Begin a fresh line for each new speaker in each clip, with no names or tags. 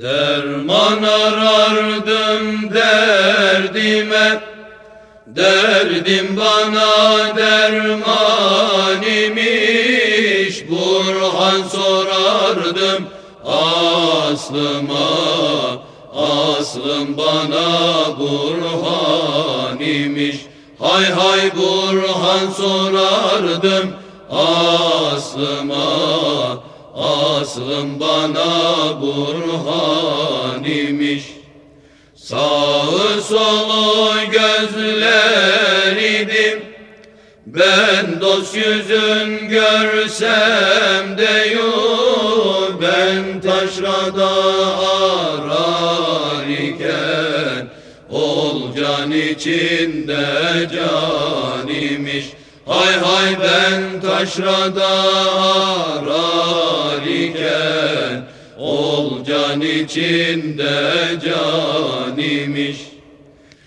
Derman arardım derdime Derdim bana derman imiş. Burhan sorardım aslıma Aslım bana Burhan imiş. Hay hay Burhan sorardım aslıma Aslım bana Burhan imiş Sağı solu gözler idim Ben dost yüzün görsem de yok. Ben taşrada arar iken Ol can içinde can imiş Hay hay ben taşrada arar iken Ol can içinde can imiş.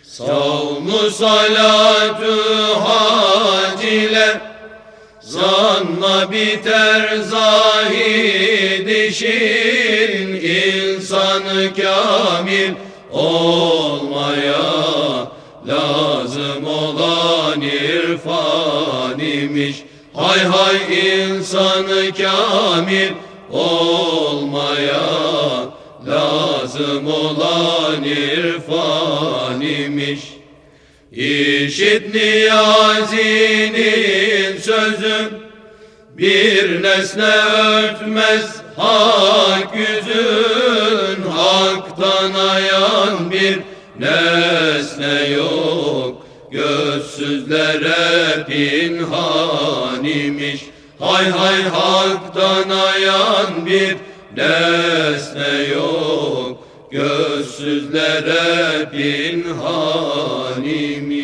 Savmu salatü hac ile biter zahid işin insanı kamil olmaya Lazım olan irfan imiş. Hay hay insanı kamil olmaya Lazım olan irfan imiş. İşit niyazinin sözü Bir nesne örtmez hak yüzün Haktan ayan bir nesne yok. Gözsüzlere pinhan imiş Hay hay haktan ayan bir nesne yok. Gözsüzlere pinhan imiş